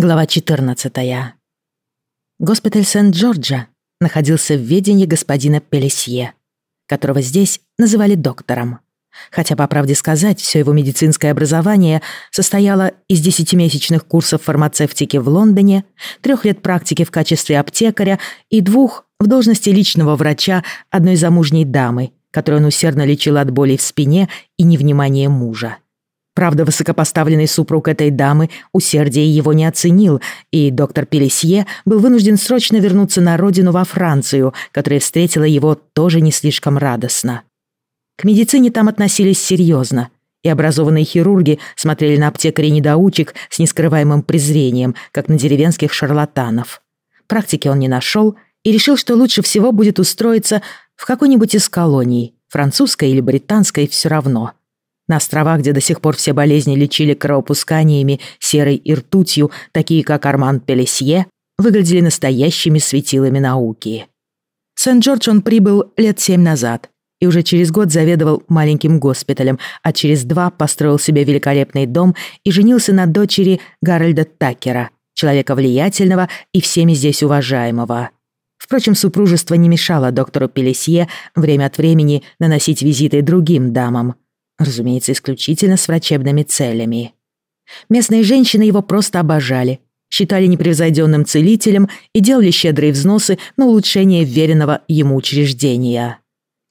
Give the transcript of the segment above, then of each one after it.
Глава 14. Госпиталь Сент-Джорджа находился в ведении господина Пелесье, которого здесь называли доктором. Хотя, по правде сказать, все его медицинское образование состояло из десятимесячных курсов фармацевтики в Лондоне, трех лет практики в качестве аптекаря и двух в должности личного врача одной замужней дамы, которую он усердно лечил от боли в спине и невнимания мужа. Правда, высокопоставленный супруг этой дамы усердие его не оценил, и доктор Пелесье был вынужден срочно вернуться на родину во Францию, которая встретила его тоже не слишком радостно. К медицине там относились серьезно, и образованные хирурги смотрели на аптекарей-недоучек с нескрываемым презрением, как на деревенских шарлатанов. Практики он не нашел и решил, что лучше всего будет устроиться в какой-нибудь из колоний, французской или британской, все равно – на островах, где до сих пор все болезни лечили кровопусканиями, серой и ртутью, такие как Арман Пелесье, выглядели настоящими светилами науки. Сент-Джордж он прибыл лет семь назад и уже через год заведовал маленьким госпиталем, а через два построил себе великолепный дом и женился на дочери Гарольда Такера, человека влиятельного и всеми здесь уважаемого. Впрочем, супружество не мешало доктору Пелесье время от времени наносить визиты другим дамам – Разумеется, исключительно с врачебными целями. Местные женщины его просто обожали, считали непревзойденным целителем и делали щедрые взносы на улучшение веренного ему учреждения.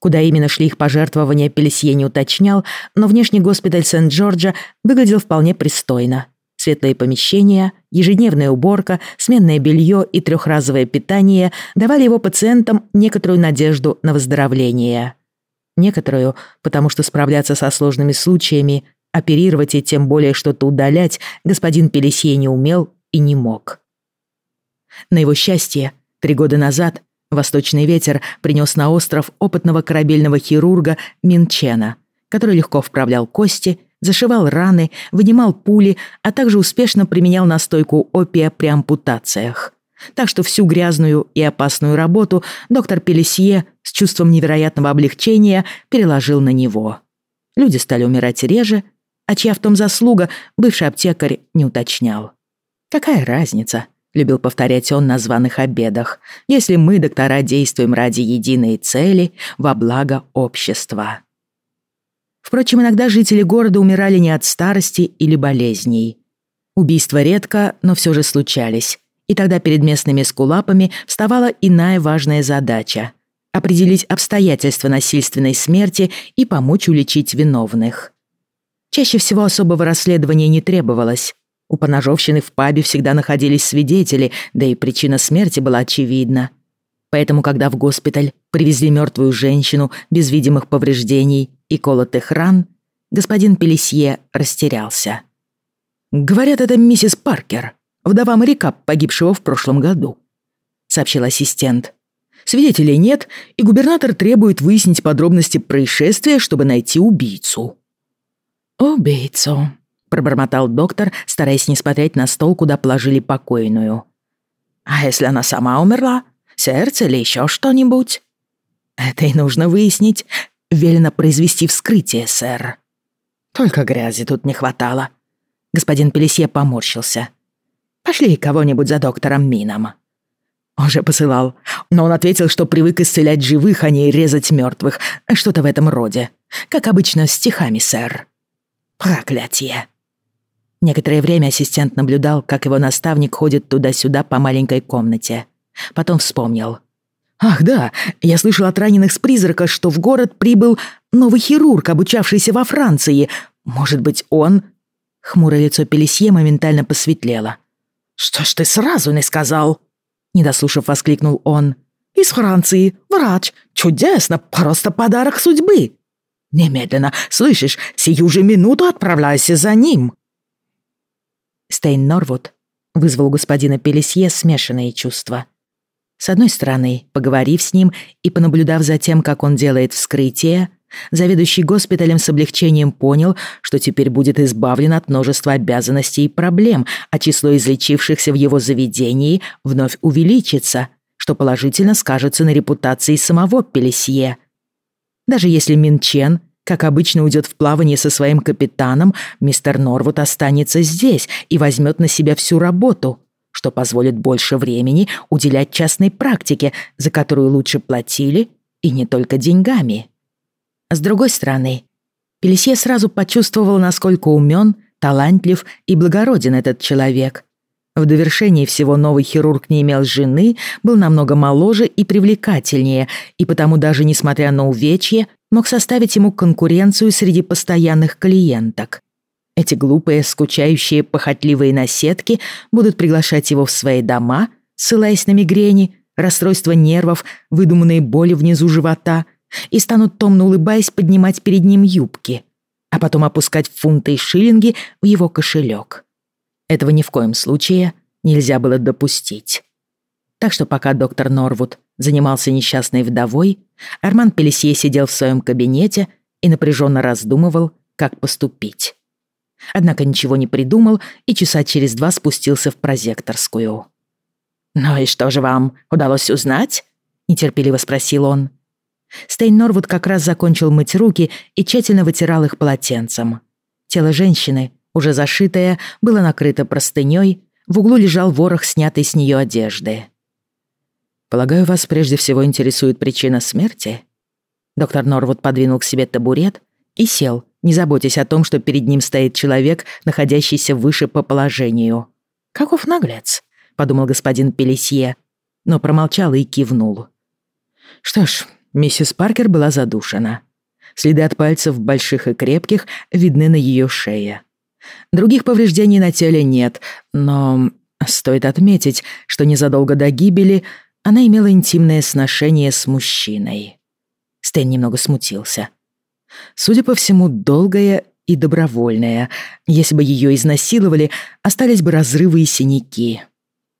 Куда именно шли их пожертвования, Пелесье не уточнял, но внешний госпиталь Сент-Джорджа выглядел вполне пристойно. Светлые помещения, ежедневная уборка, сменное белье и трехразовое питание давали его пациентам некоторую надежду на выздоровление. Некоторую, потому что справляться со сложными случаями, оперировать и тем более что-то удалять господин Пелесье не умел и не мог. На его счастье, три года назад восточный ветер принес на остров опытного корабельного хирурга Минчена, который легко вправлял кости, зашивал раны, вынимал пули, а также успешно применял настойку опия при ампутациях. Так что всю грязную и опасную работу доктор Пелесье с чувством невероятного облегчения переложил на него. Люди стали умирать реже, а чья в том заслуга бывший аптекарь не уточнял. «Какая разница?» — любил повторять он на званых обедах, «если мы, доктора, действуем ради единой цели во благо общества». Впрочем, иногда жители города умирали не от старости или болезней. Убийства редко, но все же случались, и тогда перед местными скулапами вставала иная важная задача — определить обстоятельства насильственной смерти и помочь уличить виновных. Чаще всего особого расследования не требовалось. У поножовщины в пабе всегда находились свидетели, да и причина смерти была очевидна. Поэтому, когда в госпиталь привезли мертвую женщину без видимых повреждений и колотых ран, господин Пелесье растерялся. «Говорят, это миссис Паркер», вдова моряка, погибшего в прошлом году», — сообщил ассистент. «Свидетелей нет, и губернатор требует выяснить подробности происшествия, чтобы найти убийцу». «Убийцу», — пробормотал доктор, стараясь не смотреть на стол, куда положили покойную. «А если она сама умерла? Сердце или еще что-нибудь?» «Это и нужно выяснить. Велено произвести вскрытие, сэр». «Только грязи тут не хватало». Господин Пелесье поморщился. Пошли кого-нибудь за доктором Мином». Он же посылал, но он ответил, что привык исцелять живых, а не резать мертвых. Что-то в этом роде. Как обычно, стихами, сэр. Проклятие. Некоторое время ассистент наблюдал, как его наставник ходит туда-сюда по маленькой комнате. Потом вспомнил. «Ах да, я слышал от раненых с призрака, что в город прибыл новый хирург, обучавшийся во Франции. Может быть, он...» Хмурое лицо Пелесье моментально посветлело. «Что ж ты сразу не сказал?» Не дослушав, воскликнул он. «Из Франции, врач. Чудесно, просто подарок судьбы. Немедленно, слышишь, сию же минуту отправляйся за ним». Стейн Норвуд вызвал у господина Пелесье смешанные чувства. С одной стороны, поговорив с ним и понаблюдав за тем, как он делает вскрытие, Заведующий госпиталем с облегчением понял, что теперь будет избавлен от множества обязанностей и проблем, а число излечившихся в его заведении вновь увеличится, что положительно скажется на репутации самого Пелесье. Даже если Мин Чен, как обычно, уйдет в плавание со своим капитаном, мистер Норвуд останется здесь и возьмет на себя всю работу, что позволит больше времени уделять частной практике, за которую лучше платили, и не только деньгами. С другой стороны, Пелесье сразу почувствовал, насколько умен, талантлив и благороден этот человек. В довершении всего новый хирург не имел жены, был намного моложе и привлекательнее, и потому даже несмотря на увечье, мог составить ему конкуренцию среди постоянных клиенток. Эти глупые, скучающие, похотливые наседки будут приглашать его в свои дома, ссылаясь на мигрени, расстройство нервов, выдуманные боли внизу живота, и станут томно улыбаясь поднимать перед ним юбки, а потом опускать фунты и шиллинги в его кошелек. Этого ни в коем случае нельзя было допустить. Так что пока доктор Норвуд занимался несчастной вдовой, Арман Пелесье сидел в своем кабинете и напряженно раздумывал, как поступить. Однако ничего не придумал и часа через два спустился в прозекторскую. «Ну и что же вам удалось узнать?» — нетерпеливо спросил он. Стейн Норвуд как раз закончил мыть руки и тщательно вытирал их полотенцем. Тело женщины, уже зашитое, было накрыто простынёй, в углу лежал ворох снятой с неё одежды. «Полагаю, вас прежде всего интересует причина смерти?» Доктор Норвуд подвинул к себе табурет и сел, не заботясь о том, что перед ним стоит человек, находящийся выше по положению. «Каков наглец», — подумал господин Пелесье, но промолчал и кивнул. «Что ж, миссис Паркер была задушена. Следы от пальцев больших и крепких видны на ее шее. Других повреждений на теле нет, но стоит отметить, что незадолго до гибели она имела интимное сношение с мужчиной. Стэн немного смутился. Судя по всему, долгое и добровольное. Если бы ее изнасиловали, остались бы разрывы и синяки.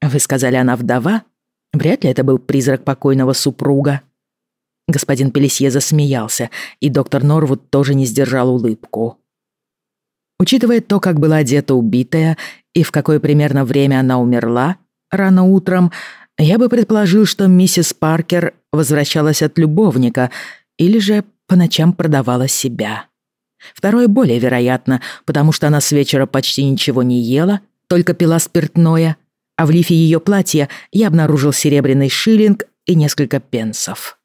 Вы сказали, она вдова? Вряд ли это был призрак покойного супруга. Господин Пелесье засмеялся, и доктор Норвуд тоже не сдержал улыбку. Учитывая то, как была одета убитая и в какое примерно время она умерла, рано утром, я бы предположил, что миссис Паркер возвращалась от любовника или же по ночам продавала себя. Второе более вероятно, потому что она с вечера почти ничего не ела, только пила спиртное, а в лифе ее платья я обнаружил серебряный шиллинг и несколько пенсов.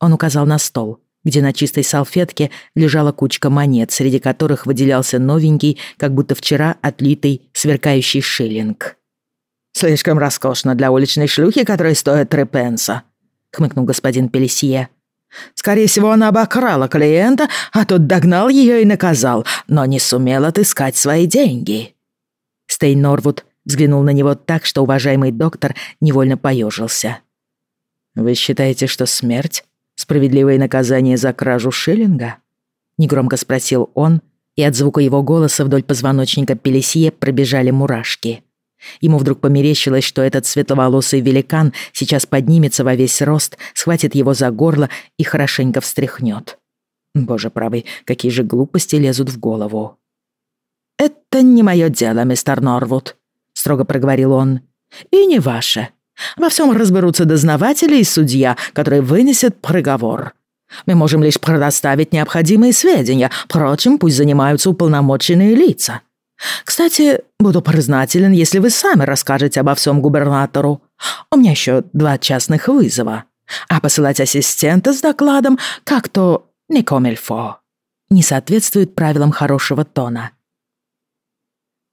Он указал на стол, где на чистой салфетке лежала кучка монет, среди которых выделялся новенький, как будто вчера отлитый, сверкающий шиллинг. «Слишком роскошно для уличной шлюхи, которая стоит три пенса», — хмыкнул господин Пелесье. «Скорее всего, она обокрала клиента, а тот догнал ее и наказал, но не сумел отыскать свои деньги». Стейн Норвуд взглянул на него так, что уважаемый доктор невольно поежился. «Вы считаете, что смерть — справедливое наказание за кражу шиллинга?» Негромко спросил он, и от звука его голоса вдоль позвоночника Пелесье пробежали мурашки. Ему вдруг померещилось, что этот светловолосый великан сейчас поднимется во весь рост, схватит его за горло и хорошенько встряхнет. Боже правый, какие же глупости лезут в голову. «Это не мое дело, мистер Норвуд», — строго проговорил он. «И не ваше. Во всем разберутся дознаватели и судья, которые вынесет приговор. Мы можем лишь предоставить необходимые сведения, впрочем, пусть занимаются уполномоченные лица. Кстати, буду признателен, если вы сами расскажете обо всем губернатору. У меня еще два частных вызова. А посылать ассистента с докладом как-то не комильфо. Не соответствует правилам хорошего тона.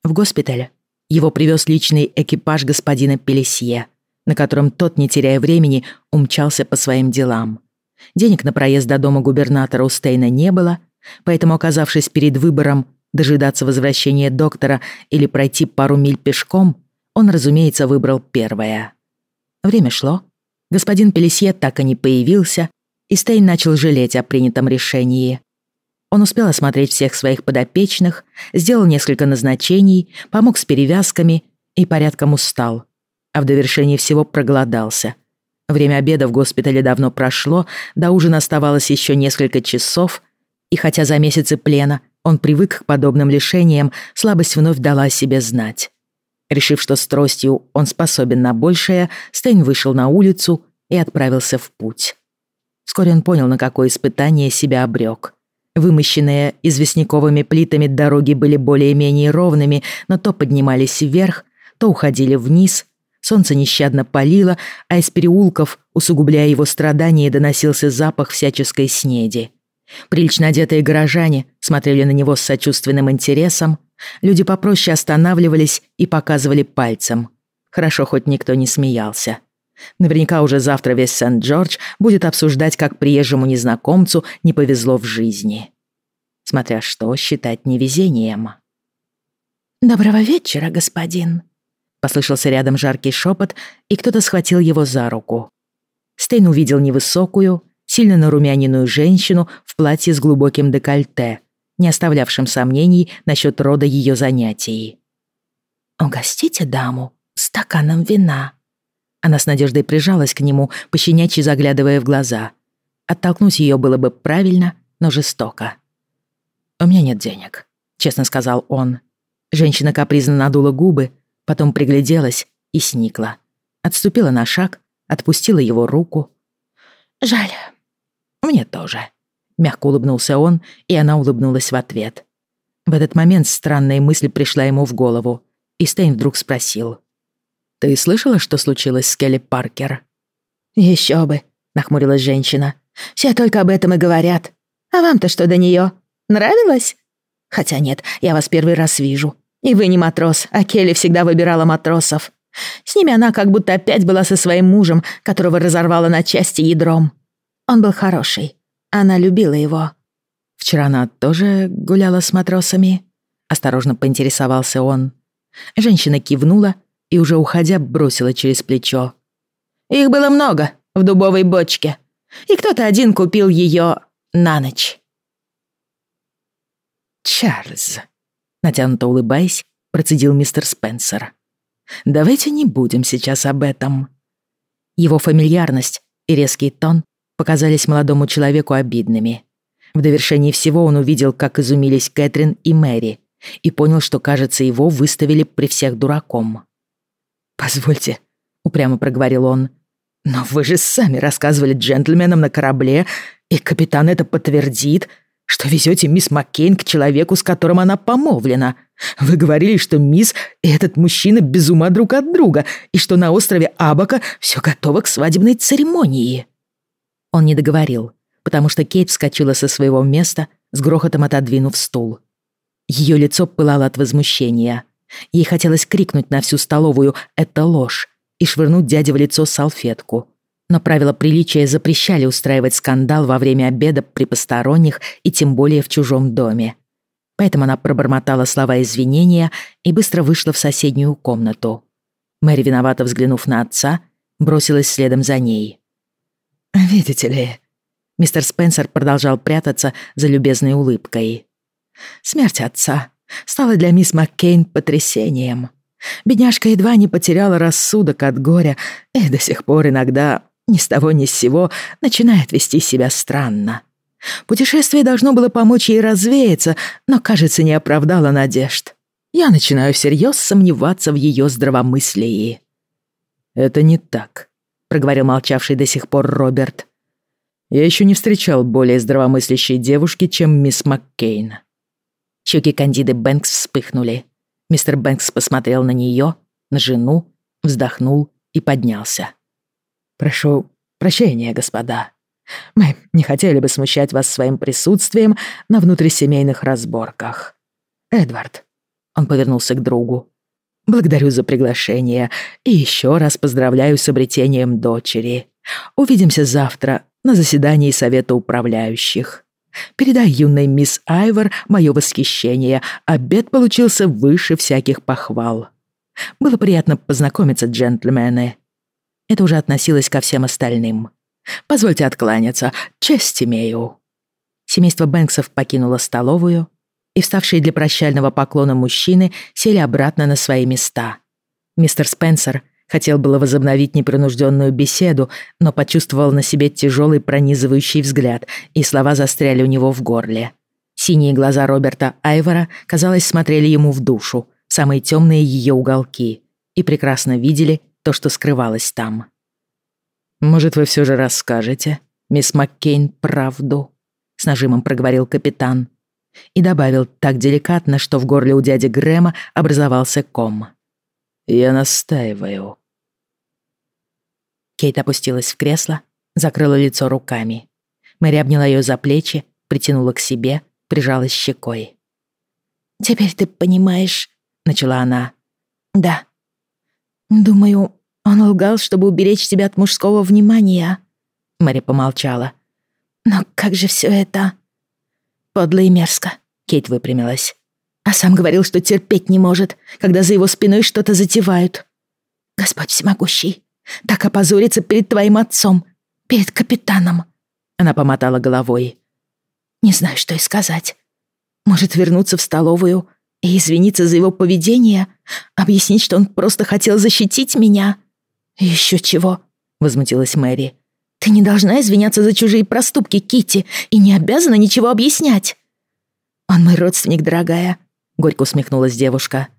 В госпиталь его привез личный экипаж господина Пелесье, на котором тот, не теряя времени, умчался по своим делам. Денег на проезд до дома губернатора у Стейна не было, поэтому, оказавшись перед выбором дожидаться возвращения доктора или пройти пару миль пешком, он, разумеется, выбрал первое. Время шло. Господин Пелесье так и не появился, и Стейн начал жалеть о принятом решении. Он успел осмотреть всех своих подопечных, сделал несколько назначений, помог с перевязками и порядком устал. А в довершении всего проголодался. Время обеда в госпитале давно прошло, до ужина оставалось еще несколько часов, и хотя за месяцы плена он привык к подобным лишениям, слабость вновь дала о себе знать. Решив, что с тростью он способен на большее, Стейн вышел на улицу и отправился в путь. Вскоре он понял, на какое испытание себя обрек. Вымощенные известняковыми плитами дороги были более-менее ровными, но то поднимались вверх, то уходили вниз. Солнце нещадно палило, а из переулков, усугубляя его страдания, доносился запах всяческой снеди. Прилично одетые горожане смотрели на него с сочувственным интересом. Люди попроще останавливались и показывали пальцем. Хорошо, хоть никто не смеялся. Наверняка уже завтра весь Сент-Джордж будет обсуждать, как приезжему незнакомцу не повезло в жизни. Смотря что считать невезением. «Доброго вечера, господин», — послышался рядом жаркий шепот, и кто-то схватил его за руку. Стейн увидел невысокую, сильно нарумяненную женщину в платье с глубоким декольте, не оставлявшим сомнений насчет рода ее занятий. «Угостите даму стаканом вина», она с надеждой прижалась к нему, пощенячьи заглядывая в глаза. Оттолкнуть ее было бы правильно, но жестоко. «У меня нет денег», — честно сказал он. Женщина капризно надула губы, потом пригляделась и сникла. Отступила на шаг, отпустила его руку. «Жаль. Мне тоже», — мягко улыбнулся он, и она улыбнулась в ответ. В этот момент странная мысль пришла ему в голову, и Стейн вдруг спросил. Ты слышала, что случилось с Келли Паркер?» «Еще бы», — нахмурилась женщина. «Все только об этом и говорят. А вам-то что до нее? Нравилось? Хотя нет, я вас первый раз вижу. И вы не матрос, а Келли всегда выбирала матросов. С ними она как будто опять была со своим мужем, которого разорвала на части ядром. Он был хороший. Она любила его». «Вчера она тоже гуляла с матросами?» Осторожно поинтересовался он. Женщина кивнула и уже уходя бросила через плечо. «Их было много в дубовой бочке, и кто-то один купил ее на ночь». «Чарльз», — натянуто улыбаясь, процедил мистер Спенсер. «Давайте не будем сейчас об этом». Его фамильярность и резкий тон показались молодому человеку обидными. В довершении всего он увидел, как изумились Кэтрин и Мэри, и понял, что, кажется, его выставили при всех дураком. «Позвольте», — упрямо проговорил он, «но вы же сами рассказывали джентльменам на корабле, и капитан это подтвердит, что везете мисс Маккейн к человеку, с которым она помолвлена. Вы говорили, что мисс и этот мужчина без ума друг от друга, и что на острове Абака все готово к свадебной церемонии». Он не договорил, потому что Кейт вскочила со своего места, с грохотом отодвинув стул. Ее лицо пылало от возмущения — Ей хотелось крикнуть на всю столовую «это ложь» и швырнуть дяде в лицо салфетку. Но правила приличия запрещали устраивать скандал во время обеда при посторонних и тем более в чужом доме. Поэтому она пробормотала слова извинения и быстро вышла в соседнюю комнату. Мэри, виновато взглянув на отца, бросилась следом за ней. «Видите ли...» Мистер Спенсер продолжал прятаться за любезной улыбкой. «Смерть отца стало для мисс Маккейн потрясением. Бедняжка едва не потеряла рассудок от горя и до сих пор иногда ни с того ни с сего начинает вести себя странно. Путешествие должно было помочь ей развеяться, но, кажется, не оправдало надежд. Я начинаю всерьез сомневаться в ее здравомыслии. «Это не так», — проговорил молчавший до сих пор Роберт. «Я еще не встречал более здравомыслящей девушки, чем мисс Маккейн. Щеки Кандиды Бэнкс вспыхнули. Мистер Бэнкс посмотрел на нее, на жену, вздохнул и поднялся. «Прошу прощения, господа. Мы не хотели бы смущать вас своим присутствием на внутрисемейных разборках. Эдвард». Он повернулся к другу. «Благодарю за приглашение и еще раз поздравляю с обретением дочери. Увидимся завтра на заседании Совета управляющих». Передай юной мисс Айвор мое восхищение. Обед получился выше всяких похвал. Было приятно познакомиться, джентльмены. Это уже относилось ко всем остальным. Позвольте откланяться. Честь имею. Семейство Бэнксов покинуло столовую, и вставшие для прощального поклона мужчины сели обратно на свои места. Мистер Спенсер — Хотел было возобновить непринужденную беседу, но почувствовал на себе тяжелый пронизывающий взгляд, и слова застряли у него в горле. Синие глаза Роберта Айвора, казалось, смотрели ему в душу, самые темные ее уголки, и прекрасно видели то, что скрывалось там. «Может, вы все же расскажете, мисс Маккейн, правду?» — с нажимом проговорил капитан. И добавил так деликатно, что в горле у дяди Грэма образовался ком. «Я настаиваю». Кейт опустилась в кресло, закрыла лицо руками. Мэри обняла ее за плечи, притянула к себе, прижалась щекой. «Теперь ты понимаешь», — начала она. «Да. Думаю, он лгал, чтобы уберечь тебя от мужского внимания». Мэри помолчала. «Но как же все это...» «Подло и мерзко», — Кейт выпрямилась. «А сам говорил, что терпеть не может, когда за его спиной что-то затевают. Господь всемогущий, так опозориться перед твоим отцом, перед капитаном». Она помотала головой. «Не знаю, что и сказать. Может, вернуться в столовую и извиниться за его поведение? Объяснить, что он просто хотел защитить меня?» «Еще чего?» — возмутилась Мэри. «Ты не должна извиняться за чужие проступки, Кити, и не обязана ничего объяснять». «Он мой родственник, дорогая», — горько усмехнулась девушка.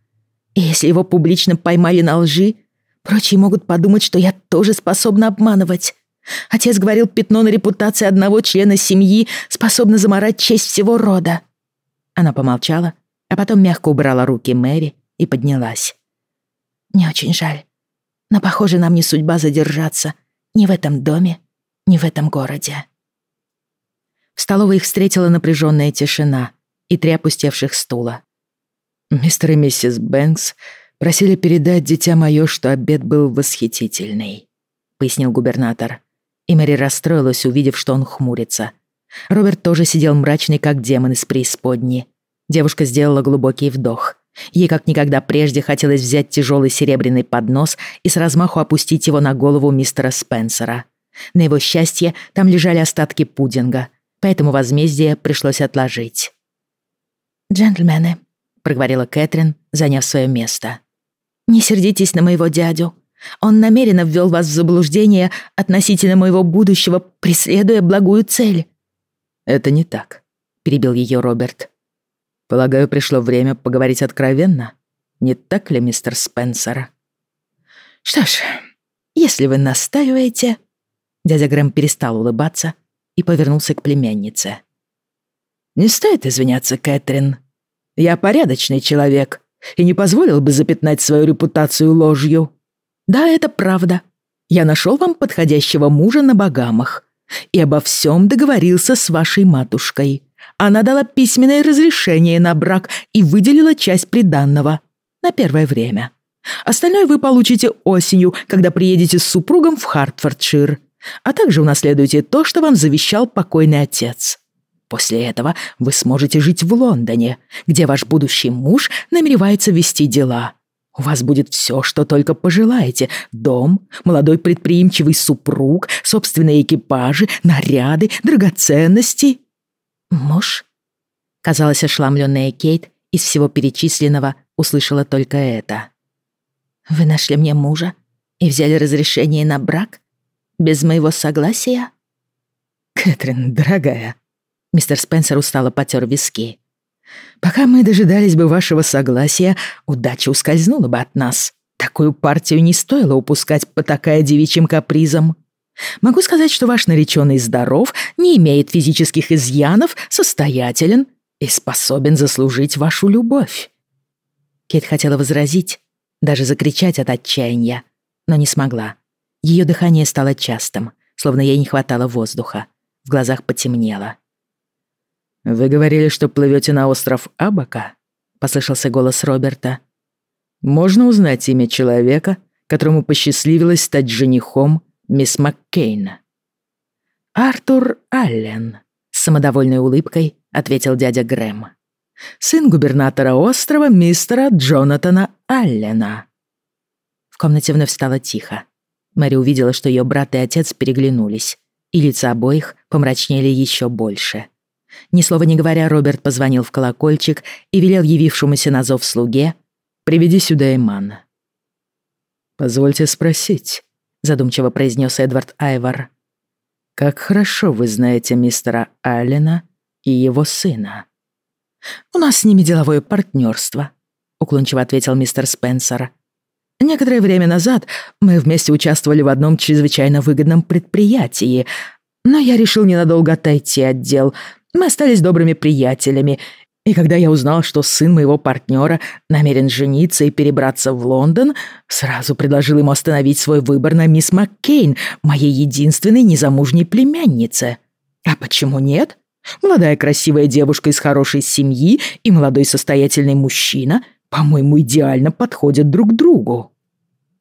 «И если его публично поймали на лжи, прочие могут подумать, что я тоже способна обманывать. Отец говорил, пятно на репутации одного члена семьи способно заморать честь всего рода». Она помолчала, а потом мягко убрала руки Мэри и поднялась. «Мне очень жаль. Но, похоже, нам не судьба задержаться ни в этом доме, ни в этом городе. В столовой их встретила напряженная тишина и три опустевших стула. «Мистер и миссис Бэнкс просили передать дитя мое, что обед был восхитительный», — пояснил губернатор. И Мэри расстроилась, увидев, что он хмурится. Роберт тоже сидел мрачный, как демон из преисподни. Девушка сделала глубокий вдох. Ей как никогда прежде хотелось взять тяжелый серебряный поднос и с размаху опустить его на голову мистера Спенсера. На его счастье там лежали остатки пудинга, поэтому возмездие пришлось отложить. «Джентльмены», — проговорила Кэтрин, заняв свое место. «Не сердитесь на моего дядю. Он намеренно ввел вас в заблуждение относительно моего будущего, преследуя благую цель». «Это не так», — перебил ее Роберт. Полагаю, пришло время поговорить откровенно. Не так ли, мистер Спенсер? Что ж, если вы настаиваете... Дядя Грэм перестал улыбаться и повернулся к племяннице. «Не стоит извиняться, Кэтрин. Я порядочный человек и не позволил бы запятнать свою репутацию ложью. Да, это правда. Я нашел вам подходящего мужа на Багамах и обо всем договорился с вашей матушкой. Она дала письменное разрешение на брак и выделила часть приданного на первое время. Остальное вы получите осенью, когда приедете с супругом в Хартфордшир, а также унаследуете то, что вам завещал покойный отец. После этого вы сможете жить в Лондоне, где ваш будущий муж намеревается вести дела. У вас будет все, что только пожелаете. Дом, молодой предприимчивый супруг, собственные экипажи, наряды, драгоценности «Муж?» Казалось, ошеломленная Кейт из всего перечисленного услышала только это. «Вы нашли мне мужа и взяли разрешение на брак? Без моего согласия?» «Кэтрин, дорогая», — мистер Спенсер устало потер виски. «Пока мы дожидались бы вашего согласия, удача ускользнула бы от нас. Такую партию не стоило упускать, потакая девичьим капризом. Могу сказать, что ваш нареченный здоров, не имеет физических изъянов, состоятелен и способен заслужить вашу любовь». Кейт хотела возразить, даже закричать от отчаяния, но не смогла. Ее дыхание стало частым, словно ей не хватало воздуха. В глазах потемнело. «Вы говорили, что плывете на остров Абака?» — послышался голос Роберта. «Можно узнать имя человека, которому посчастливилось стать женихом мисс Маккейн». «Артур Аллен», — самодовольной улыбкой ответил дядя Грэм. «Сын губернатора острова мистера Джонатана Аллена». В комнате вновь стало тихо. Мэри увидела, что ее брат и отец переглянулись, и лица обоих помрачнели еще больше. Ни слова не говоря, Роберт позвонил в колокольчик и велел явившемуся на зов слуге «Приведи сюда Эмана». «Позвольте спросить», задумчиво произнес Эдвард Айвар. «Как хорошо вы знаете мистера Аллена и его сына». «У нас с ними деловое партнерство», — уклончиво ответил мистер Спенсер. «Некоторое время назад мы вместе участвовали в одном чрезвычайно выгодном предприятии, но я решил ненадолго отойти от дел. Мы остались добрыми приятелями, и когда я узнал, что сын моего партнера намерен жениться и перебраться в Лондон, сразу предложил ему остановить свой выбор на мисс Маккейн, моей единственной незамужней племяннице. А почему нет? Молодая красивая девушка из хорошей семьи и молодой состоятельный мужчина, по-моему, идеально подходят друг другу.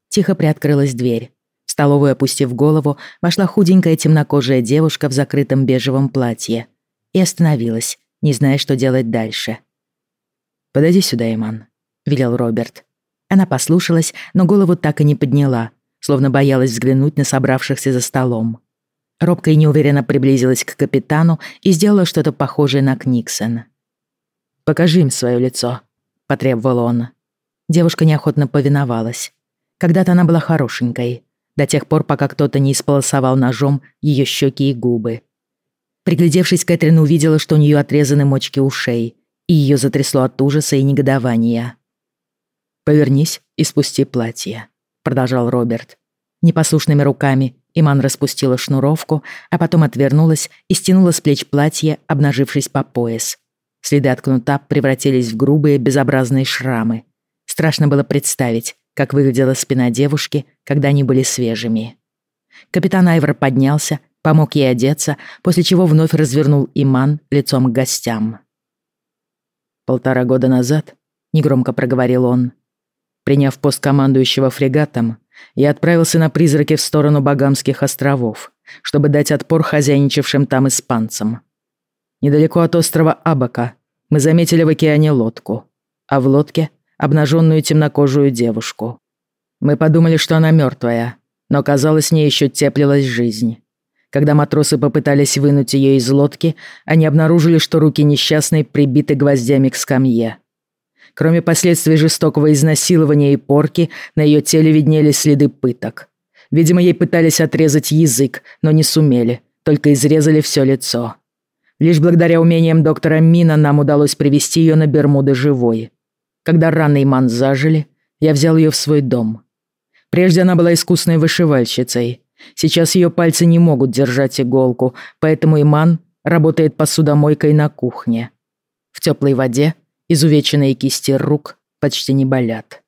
Тихо приоткрылась дверь. В столовую, опустив голову, вошла худенькая темнокожая девушка в закрытом бежевом платье и остановилась, не зная, что делать дальше. «Подойди сюда, Иман», — велел Роберт. Она послушалась, но голову так и не подняла, словно боялась взглянуть на собравшихся за столом. Робко и неуверенно приблизилась к капитану и сделала что-то похожее на Книксон. «Покажи им свое лицо», — потребовал он. Девушка неохотно повиновалась. Когда-то она была хорошенькой, до тех пор, пока кто-то не исполосовал ножом ее щеки и губы. Приглядевшись, Кэтрин увидела, что у нее отрезаны мочки ушей, и ее затрясло от ужаса и негодования. «Повернись и спусти платье», — продолжал Роберт. Непослушными руками Иман распустила шнуровку, а потом отвернулась и стянула с плеч платье, обнажившись по пояс. Следы от кнута превратились в грубые, безобразные шрамы. Страшно было представить, как выглядела спина девушки, когда они были свежими. Капитан Айвор поднялся, помог ей одеться, после чего вновь развернул Иман лицом к гостям. «Полтора года назад», — негромко проговорил он, приняв пост командующего фрегатом, я отправился на призраки в сторону Багамских островов, чтобы дать отпор хозяйничавшим там испанцам. Недалеко от острова Абака мы заметили в океане лодку, а в лодке — обнаженную темнокожую девушку. Мы подумали, что она мертвая, но, казалось, в ней еще теплилась жизнь. Когда матросы попытались вынуть ее из лодки, они обнаружили, что руки несчастной прибиты гвоздями к скамье. Кроме последствий жестокого изнасилования и порки, на ее теле виднелись следы пыток. Видимо, ей пытались отрезать язык, но не сумели, только изрезали все лицо. Лишь благодаря умениям доктора Мина нам удалось привести ее на Бермуды живой. Когда раны Иман зажили, я взял ее в свой дом. Прежде она была искусной вышивальщицей, Сейчас ее пальцы не могут держать иголку, поэтому Иман работает посудомойкой на кухне. В теплой воде изувеченные кисти рук почти не болят.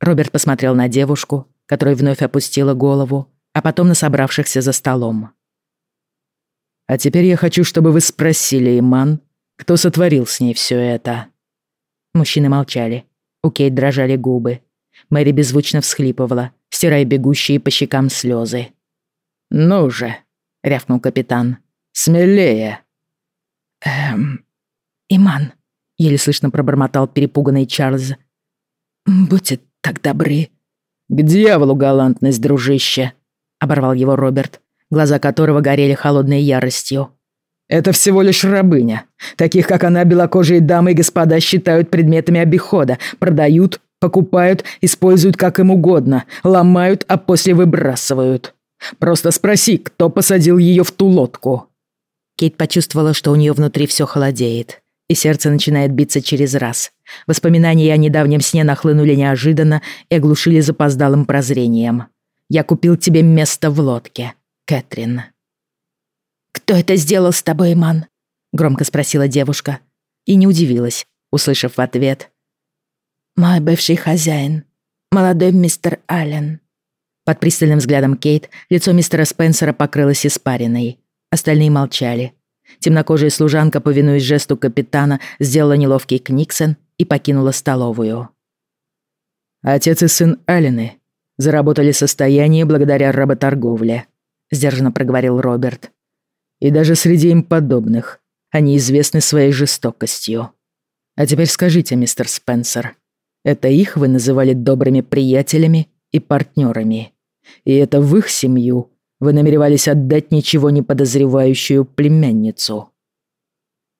Роберт посмотрел на девушку, которая вновь опустила голову, а потом на собравшихся за столом. «А теперь я хочу, чтобы вы спросили, Иман, кто сотворил с ней все это?» Мужчины молчали. У Кейт дрожали губы. Мэри беззвучно всхлипывала, стирая бегущие по щекам слезы. «Ну же», — рявкнул капитан, — «смелее». «Эм... Иман», — еле слышно пробормотал перепуганный Чарльз. «Будьте так добры». «К дьяволу галантность, дружище», — оборвал его Роберт, глаза которого горели холодной яростью. «Это всего лишь рабыня. Таких, как она, белокожие дамы и господа считают предметами обихода, продают, Покупают, используют как им угодно, ломают, а после выбрасывают. Просто спроси, кто посадил ее в ту лодку». Кейт почувствовала, что у нее внутри все холодеет, и сердце начинает биться через раз. Воспоминания о недавнем сне нахлынули неожиданно и оглушили запоздалым прозрением. «Я купил тебе место в лодке, Кэтрин». «Кто это сделал с тобой, Ман?» — громко спросила девушка. И не удивилась, услышав в ответ «Мой бывший хозяин, молодой мистер Аллен». Под пристальным взглядом Кейт лицо мистера Спенсера покрылось испариной. Остальные молчали. Темнокожая служанка, повинуясь жесту капитана, сделала неловкий книксон и покинула столовую. «Отец и сын Аллены заработали состояние благодаря работорговле», — сдержанно проговорил Роберт. «И даже среди им подобных они известны своей жестокостью. А теперь скажите, мистер Спенсер, это их вы называли добрыми приятелями и партнерами. И это в их семью вы намеревались отдать ничего не подозревающую племянницу».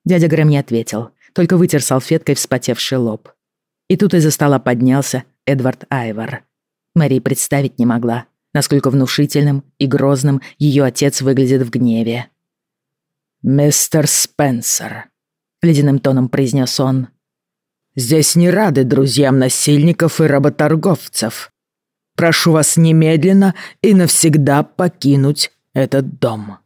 Дядя Грэм не ответил, только вытер салфеткой вспотевший лоб. И тут из-за стола поднялся Эдвард Айвор. Мэри представить не могла, насколько внушительным и грозным ее отец выглядит в гневе. «Мистер Спенсер», — ледяным тоном произнес он, Здесь не рады друзьям насильников и работорговцев. Прошу вас немедленно и навсегда покинуть этот дом».